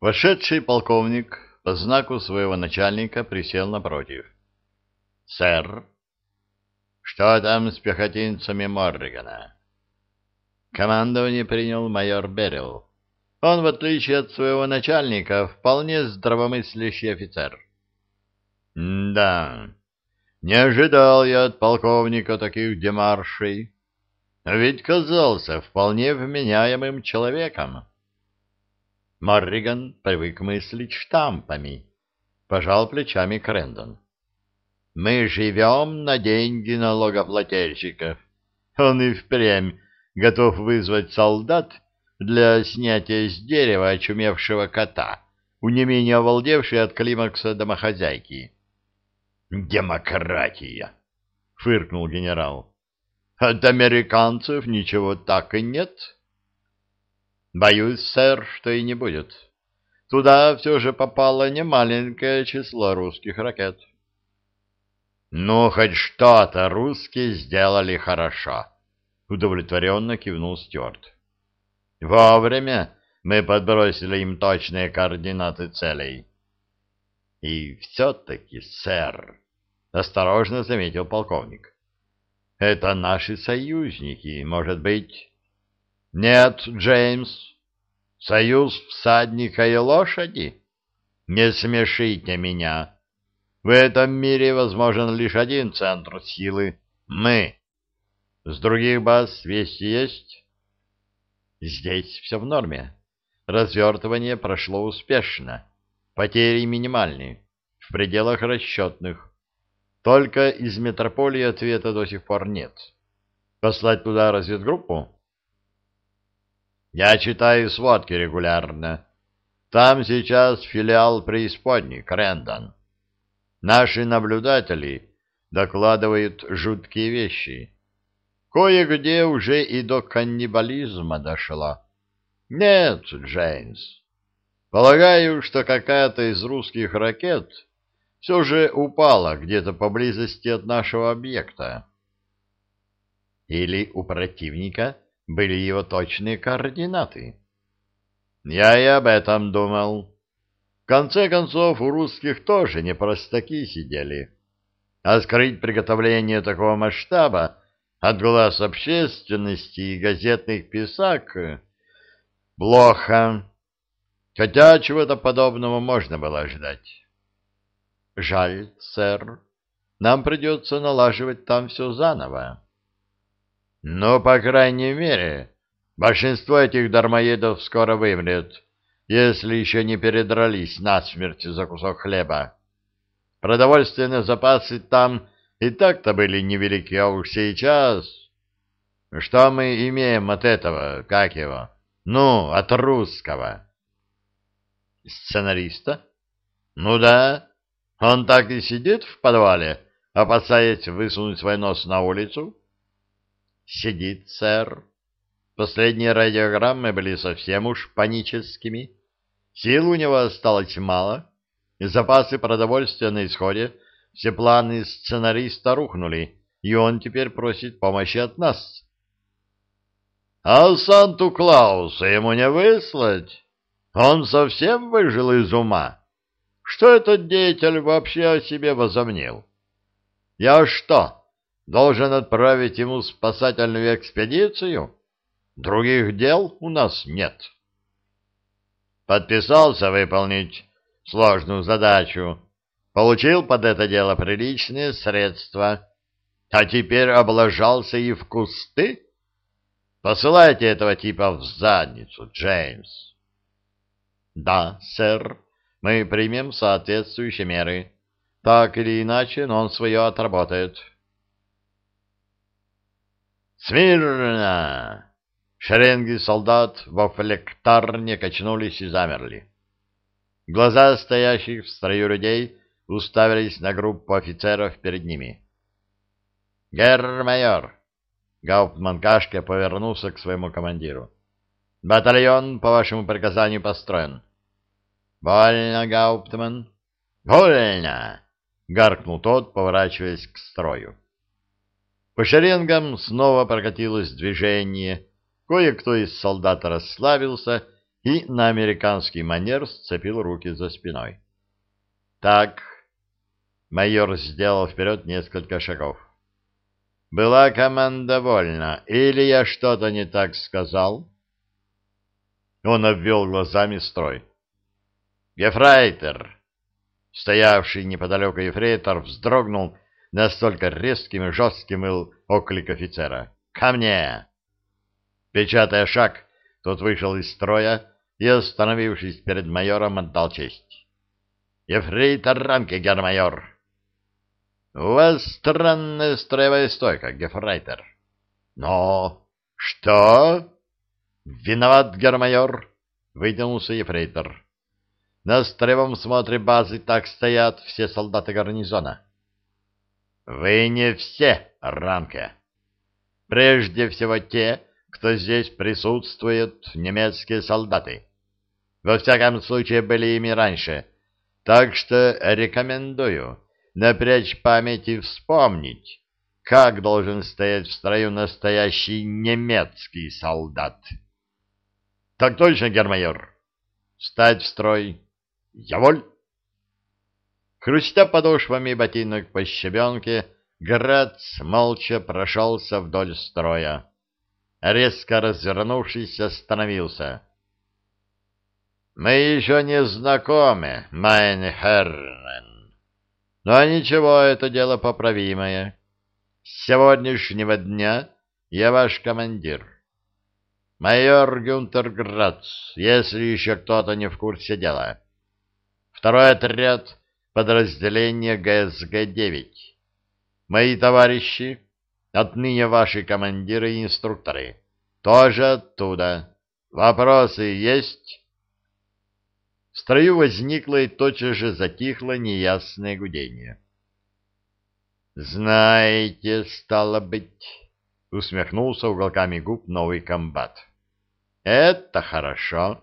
Вошедший полковник по знаку своего начальника присел напротив. — Сэр, что там с пехотинцами Морригана? Командование принял майор Берилл. Он, в отличие от своего начальника, вполне здравомыслящий офицер. — Да, не ожидал я от полковника таких демаршей. Ведь казался вполне вменяемым человеком. Морриган привык мыслить штампами. Пожал плечами Крэндон. Мы живем на деньги налогоплательщиков. Он и впрямь готов вызвать солдат для снятия с дерева очумевшего кота, у не менее оволдевшей от климакса домохозяйки. «Демократия!» — фыркнул генерал. «От американцев ничего так и нет». Боюсь, сэр, что и не будет. Туда все же попало немаленькое число русских ракет. Ну, хоть что-то русские сделали хорошо, удовлетворенно кивнул Стюарт. Вовремя мы подбросили им точные координаты целей. И все-таки, сэр, осторожно заметил полковник, это наши союзники, может быть... Нет, Джеймс, союз всадника и лошади? Не смешите меня. В этом мире возможен лишь один центр силы — мы. С других баз вести есть? Здесь все в норме. Развертывание прошло успешно. Потери минимальные, в пределах расчетных. Только из метрополии ответа до сих пор нет. Послать туда разведгруппу? Я читаю сводки регулярно. Там сейчас филиал преисподней, Крэндон. Наши наблюдатели докладывают жуткие вещи. Кое-где уже и до каннибализма дошло. Нет, Джеймс, полагаю, что какая-то из русских ракет все же упала где-то поблизости от нашего объекта. Или у противника были его точные координаты. Я и об этом думал. В конце концов, у русских тоже не простаки сидели. А скрыть приготовление такого масштаба от глаз общественности и газетных писак плохо. Хотя чего-то подобного можно было ждать. Жаль, сэр. Нам придется налаживать там все заново. Но, по крайней мере, большинство этих дармоедов скоро вымрет, если еще не передрались насмерть за кусок хлеба. Продовольственные запасы там и так-то были невелики, а уж сейчас... Что мы имеем от этого, как его? Ну, от русского. Сценариста? Ну да, он так и сидит в подвале, опасаясь высунуть свой нос на улицу. Сидит, сэр. Последние радиограммы были совсем уж паническими. Сил у него осталось мало, запасы продовольствия на исходе, все планы сценариста рухнули, и он теперь просит помощи от нас. А Санту-Клауса ему не выслать? Он совсем выжил из ума. Что этот деятель вообще о себе возомнил? Я что, должен отправить ему спасательную экспедицию? Других дел у нас нет. Подписался выполнить сложную задачу, получил под это дело приличные средства, а теперь облажался и в кусты? Посылайте этого типа в задницу, Джеймс. Да, сэр, мы примем соответствующие меры. Так или иначе, но он свое отработает. «Смирно!» Шеренги солдат во флектарне качнулись и замерли. Глаза стоящих в строю людей уставились на группу офицеров перед ними. «Герр-майор!» Гауптман Кашка повернулся к своему командиру. «Батальон, по вашему приказанию, построен». «Больно, Гауптман?» «Больно!» — гаркнул тот, поворачиваясь к строю. По шеренгам снова прокатилось движение, кое-кто из солдат расслабился и на американский манер сцепил руки за спиной. «Так», — майор сделал вперед несколько шагов. «Была команда вольна, или я что-то не так сказал?» Он обвел глазами строй. «Ефрейтер!» Стоявший неподалеку ефрейтор вздрогнул настолько резким и жестким оклик офицера. «Ко мне!» Печатая шаг, тот вышел из строя и, остановившись перед майором, отдал честь. «Ефрейтор рамки, гермайор!» «У вас странная строевая стойка, гефрейтер». «Но...» «Что?» «Виноват, гермайор!» — вытянулся ефрейтор. «На строевом смотре базы так стоят все солдаты гарнизона». «Вы не все, Рамке. Прежде всего те, кто здесь присутствует, немецкие солдаты. Во всяком случае, были ими раньше. Так что рекомендую напрячь память и вспомнить, как должен стоять в строю настоящий немецкий солдат. — Так точно, гермайор. Встать в строй. Яволь. Хрустя подошвами ботинок по щебенке, Грац молча прошелся вдоль строя резко развернувшись, остановился. «Мы еще не знакомы, майн Хернен. Но ничего, это дело поправимое. С сегодняшнего дня я ваш командир. Майор Гюнтер Грац, если еще кто-то не в курсе дела. Второй отряд подразделения ГСГ-9. Мои товарищи Отныне ваши командиры и инструкторы. Тоже оттуда. Вопросы есть?» В строю возникло и тотчас же затихло неясное гудение. «Знаете, стало быть...» — усмехнулся уголками губ новый комбат. «Это хорошо.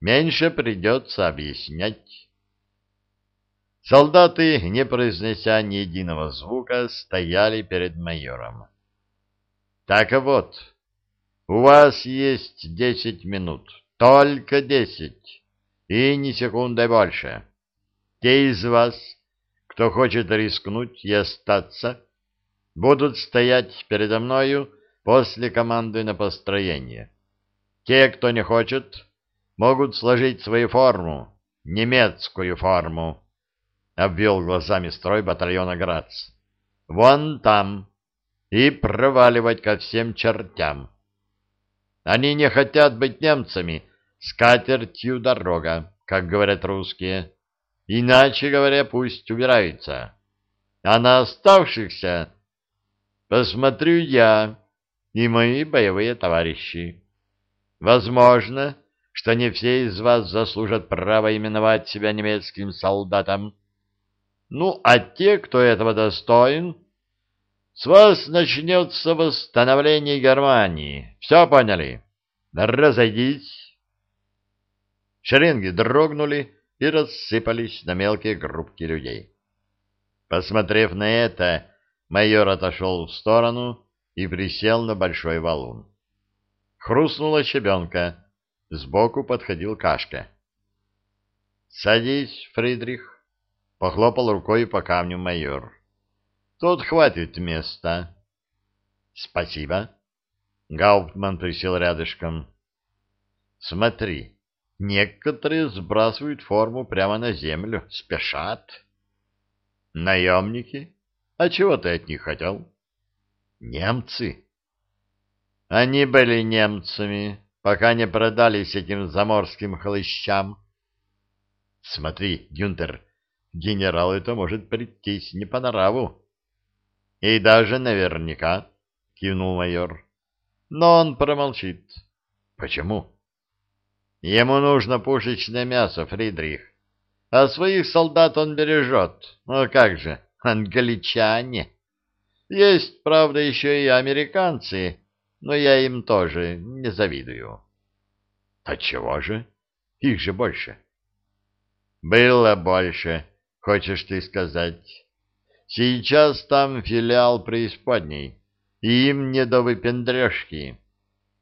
Меньше придется объяснять». Солдаты, не произнеся ни единого звука, стояли перед майором. Так вот, у вас есть десять минут, только десять, и ни секунды больше. Те из вас, кто хочет рискнуть и остаться, будут стоять передо мною после команды на построение. Те, кто не хочет, могут сложить свою форму, немецкую форму, — обвел глазами строй батальона Грац. «Вон там. И проваливать ко всем чертям. Они не хотят быть немцами, с катертью дорога, как говорят русские. Иначе говоря, пусть убираются. А на оставшихся посмотрю я и мои боевые товарищи. Возможно, что не все из вас заслужат право именовать себя немецким солдатом, ну, а те, кто этого достоин, с вас начнется восстановление Германии. Все поняли? Разойдись. Шеренги дрогнули и рассыпались на мелкие группки людей. Посмотрев на это, майор отошел в сторону и присел на большой валун. Хрустнула щебенка. Сбоку подходил Кашка. — Садись, Фридрих. Похлопал рукой по камню майор. Тут хватит места. Спасибо. Гауптман присел рядышком. Смотри, некоторые сбрасывают форму прямо на землю, спешат. Наемники? А чего ты от них хотел? Немцы. Они были немцами, пока не продались этим заморским хлыщам. Смотри, Гюнтер, генерал это может прийтись не по нраву. — И даже наверняка, — кивнул майор. — Но он промолчит. — Почему? — Ему нужно пушечное мясо, Фридрих. А своих солдат он бережет. Ну как же, англичане. Есть, правда, еще и американцы, но я им тоже не завидую. — А чего же? Их же больше. — Было больше. — хочешь ты сказать. Сейчас там филиал преисподней, и им не до выпендрежки.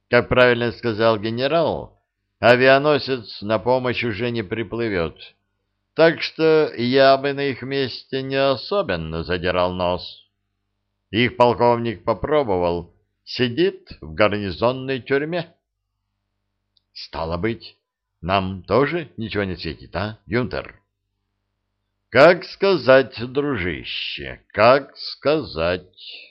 Как правильно сказал генерал, авианосец на помощь уже не приплывет. Так что я бы на их месте не особенно задирал нос. Их полковник попробовал, сидит в гарнизонной тюрьме. Стало быть, нам тоже ничего не светит, а, Юнтер? Как сказать, дружище, как сказать...